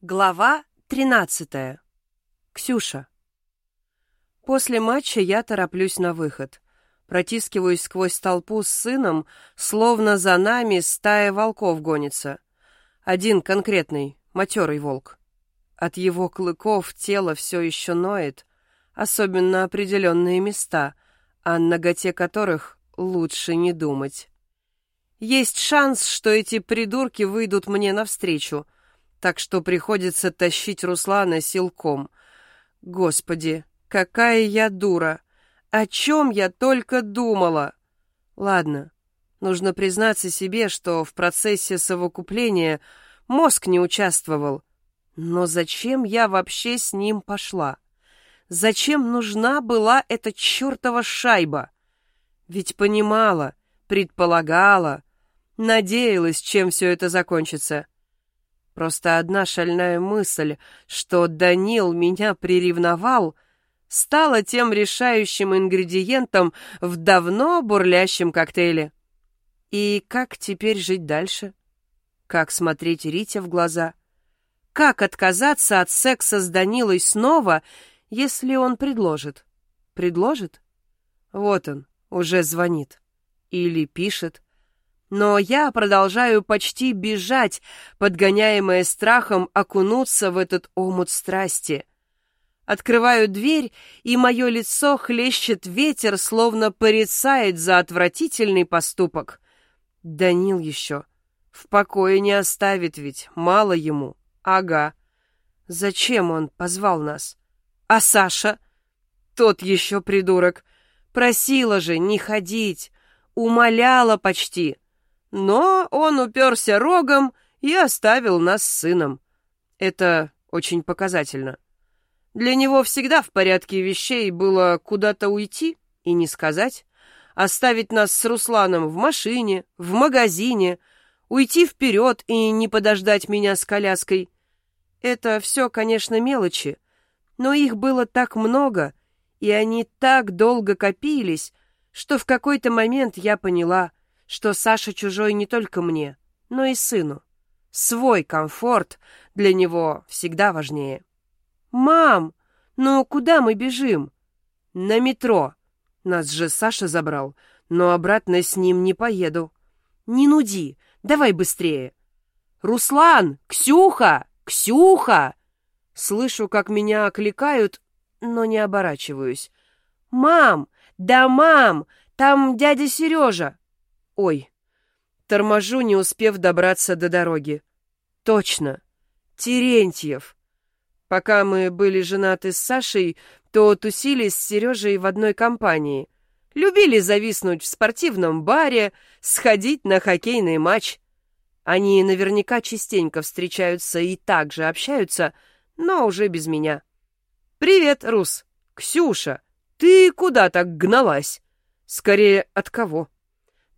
Глава 13. Ксюша. После матча я тороплюсь на выход. Протискиваюсь сквозь толпу с сыном, словно за нами стая волков гонится. Один конкретный, матерый волк. От его клыков тело все еще ноет, особенно определенные места, о ноготе которых лучше не думать. Есть шанс, что эти придурки выйдут мне навстречу, так что приходится тащить Руслана силком. Господи, какая я дура! О чем я только думала? Ладно, нужно признаться себе, что в процессе совокупления мозг не участвовал. Но зачем я вообще с ним пошла? Зачем нужна была эта чертова шайба? Ведь понимала, предполагала, Надеялась, чем все это закончится. Просто одна шальная мысль, что Данил меня приревновал, стала тем решающим ингредиентом в давно бурлящем коктейле. И как теперь жить дальше? Как смотреть Рите в глаза? Как отказаться от секса с Данилой снова, если он предложит? Предложит? Вот он, уже звонит. Или пишет. Но я продолжаю почти бежать, подгоняемая страхом окунуться в этот омут страсти. Открываю дверь, и мое лицо хлещет ветер, словно порицает за отвратительный поступок. Данил еще. В покое не оставит ведь, мало ему. Ага. Зачем он позвал нас? А Саша? Тот еще придурок. Просила же не ходить. Умоляла почти. Но он уперся рогом и оставил нас с сыном. Это очень показательно. Для него всегда в порядке вещей было куда-то уйти и не сказать, оставить нас с Русланом в машине, в магазине, уйти вперед и не подождать меня с коляской. Это все, конечно, мелочи, но их было так много, и они так долго копились, что в какой-то момент я поняла — что Саша чужой не только мне, но и сыну. Свой комфорт для него всегда важнее. «Мам, ну куда мы бежим?» «На метро. Нас же Саша забрал, но обратно с ним не поеду». «Не нуди, давай быстрее». «Руслан! Ксюха! Ксюха!» Слышу, как меня окликают, но не оборачиваюсь. «Мам! Да, мам! Там дядя Сережа!» Ой, торможу, не успев добраться до дороги. Точно, Терентьев. Пока мы были женаты с Сашей, то тусили с Сережей в одной компании. Любили зависнуть в спортивном баре, сходить на хоккейный матч. Они наверняка частенько встречаются и также общаются, но уже без меня. «Привет, Рус! Ксюша! Ты куда так гналась? Скорее, от кого?»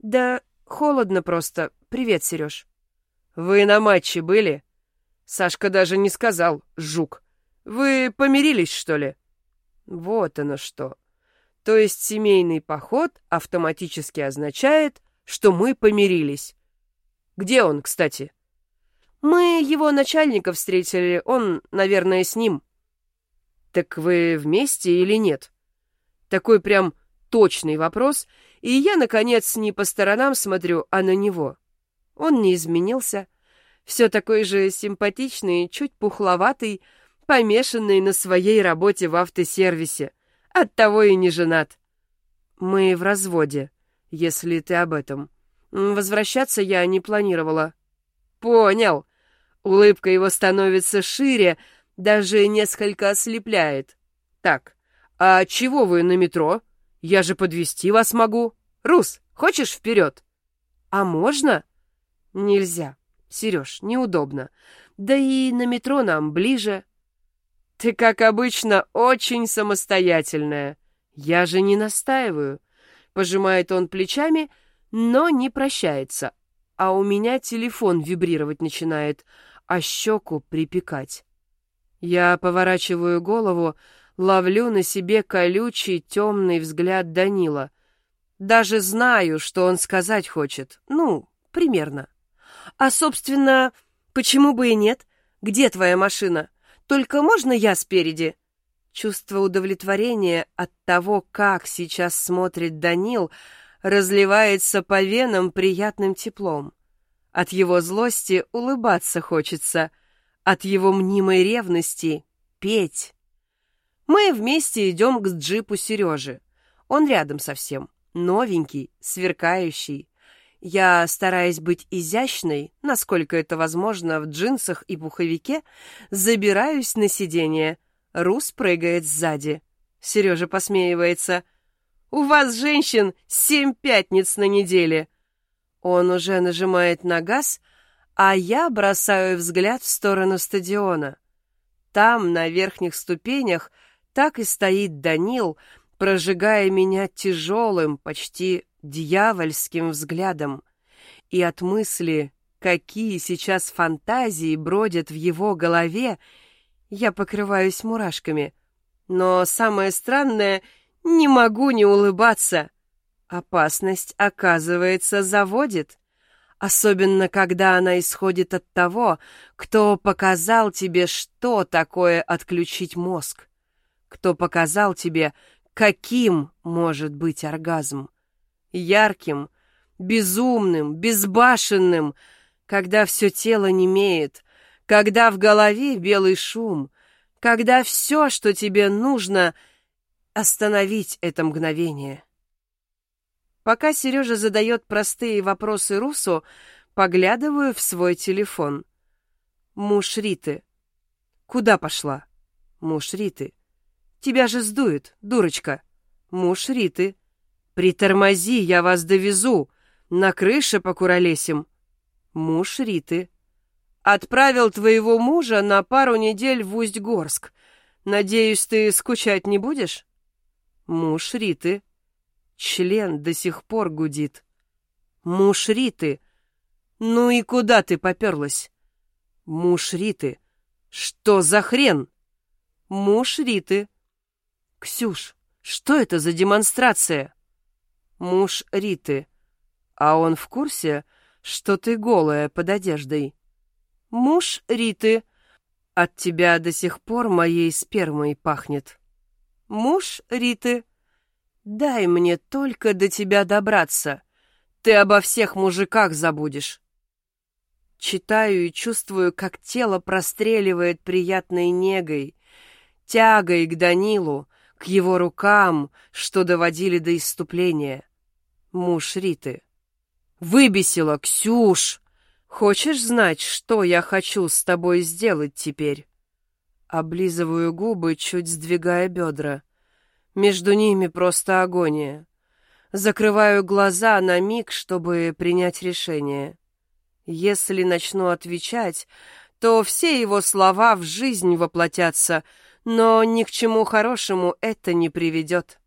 «Да холодно просто. Привет, Сереж». «Вы на матче были?» Сашка даже не сказал, жук. «Вы помирились, что ли?» Вот оно что. То есть семейный поход автоматически означает, что мы помирились. Где он, кстати? Мы его начальника встретили, он, наверное, с ним. Так вы вместе или нет? Такой прям точный вопрос, и я, наконец, не по сторонам смотрю, а на него. Он не изменился. Все такой же симпатичный, чуть пухловатый, помешанный на своей работе в автосервисе. Оттого и не женат. Мы в разводе, если ты об этом. Возвращаться я не планировала. Понял. Улыбка его становится шире, даже несколько ослепляет. Так, а чего вы на метро? Я же подвести вас могу. Рус, хочешь вперед? А можно? Нельзя. Сереж, неудобно. Да и на метро нам ближе. Ты, как обычно, очень самостоятельная. Я же не настаиваю. Пожимает он плечами, но не прощается. А у меня телефон вибрировать начинает, а щеку припекать. Я поворачиваю голову, Ловлю на себе колючий темный взгляд Данила. Даже знаю, что он сказать хочет. Ну, примерно. А, собственно, почему бы и нет? Где твоя машина? Только можно я спереди?» Чувство удовлетворения от того, как сейчас смотрит Данил, разливается по венам приятным теплом. От его злости улыбаться хочется, от его мнимой ревности петь. Мы вместе идем к джипу Сережи. Он рядом совсем, новенький, сверкающий. Я, стараясь быть изящной, насколько это возможно в джинсах и пуховике, забираюсь на сиденье. Рус прыгает сзади. Сережа посмеивается. «У вас, женщин, семь пятниц на неделе!» Он уже нажимает на газ, а я бросаю взгляд в сторону стадиона. Там, на верхних ступенях, так и стоит Данил, прожигая меня тяжелым, почти дьявольским взглядом. И от мысли, какие сейчас фантазии бродят в его голове, я покрываюсь мурашками. Но самое странное, не могу не улыбаться. Опасность, оказывается, заводит. Особенно, когда она исходит от того, кто показал тебе, что такое отключить мозг. Кто показал тебе, каким может быть оргазм. Ярким, безумным, безбашенным, когда все тело немеет, когда в голове белый шум, когда все, что тебе нужно, остановить это мгновение. Пока Сережа задает простые вопросы Русу, поглядываю в свой телефон. Муж Риты. Куда пошла? Муж Риты. Тебя же сдует, дурочка. Муж Риты. Притормози, я вас довезу. На крыше покуролесим. Муж Риты. Отправил твоего мужа на пару недель в Усть-Горск. Надеюсь, ты скучать не будешь? Муж Риты. Член до сих пор гудит. Муж Риты. Ну и куда ты поперлась? Муж Риты. Что за хрен? Муж Риты. Ксюш, что это за демонстрация? Муж Риты. А он в курсе, что ты голая под одеждой? Муж Риты. От тебя до сих пор моей спермой пахнет. Муж Риты. Дай мне только до тебя добраться. Ты обо всех мужиках забудешь. Читаю и чувствую, как тело простреливает приятной негой, тягой к Данилу, к его рукам, что доводили до иступления. Муж Риты. Выбесила, Ксюш! Хочешь знать, что я хочу с тобой сделать теперь? Облизываю губы, чуть сдвигая бедра. Между ними просто агония. Закрываю глаза на миг, чтобы принять решение. Если начну отвечать, то все его слова в жизнь воплотятся, но ни к чему хорошему это не приведет.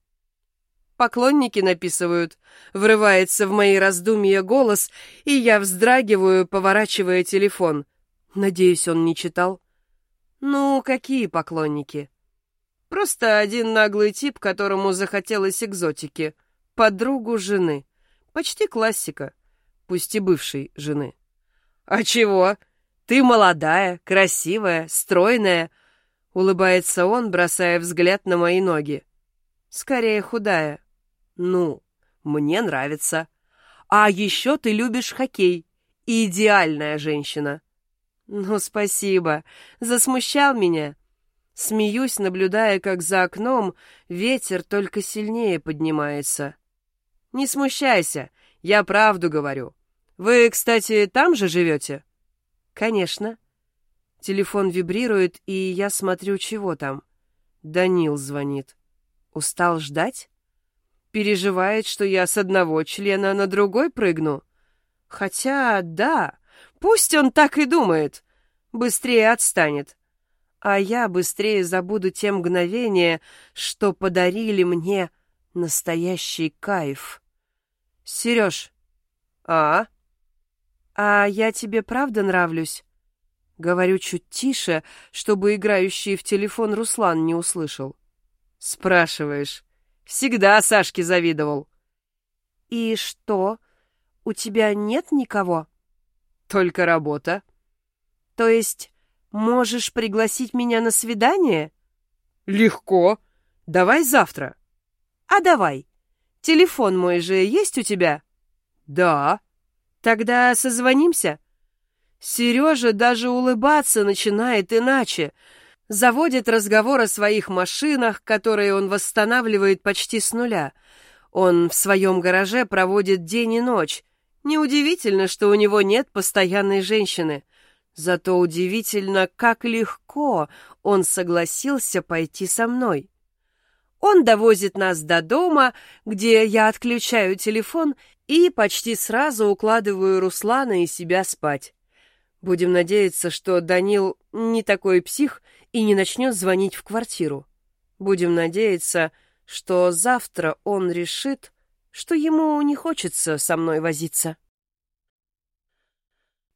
Поклонники написывают, врывается в мои раздумья голос, и я вздрагиваю, поворачивая телефон. Надеюсь, он не читал. Ну, какие поклонники? Просто один наглый тип, которому захотелось экзотики. Подругу жены. Почти классика. Пусть и бывшей жены. А чего? Ты молодая, красивая, стройная. Улыбается он, бросая взгляд на мои ноги. Скорее худая. Ну, мне нравится. А еще ты любишь хоккей. Идеальная женщина. Ну, спасибо. Засмущал меня. Смеюсь, наблюдая, как за окном ветер только сильнее поднимается. «Не смущайся, я правду говорю. Вы, кстати, там же живете?» «Конечно». Телефон вибрирует, и я смотрю, чего там. Данил звонит. Устал ждать? Переживает, что я с одного члена на другой прыгну? Хотя, да, пусть он так и думает. Быстрее отстанет а я быстрее забуду те мгновения, что подарили мне настоящий кайф. Сереж, а? А я тебе правда нравлюсь? Говорю чуть тише, чтобы играющий в телефон Руслан не услышал. Спрашиваешь. Всегда Сашке завидовал. И что? У тебя нет никого? Только работа. То есть Можешь пригласить меня на свидание? Легко. Давай завтра. А давай. Телефон мой же есть у тебя? Да. Тогда созвонимся. Сережа даже улыбаться начинает иначе. Заводит разговор о своих машинах, которые он восстанавливает почти с нуля. Он в своем гараже проводит день и ночь. Неудивительно, что у него нет постоянной женщины. Зато удивительно, как легко он согласился пойти со мной. Он довозит нас до дома, где я отключаю телефон и почти сразу укладываю Руслана и себя спать. Будем надеяться, что Данил не такой псих и не начнет звонить в квартиру. Будем надеяться, что завтра он решит, что ему не хочется со мной возиться.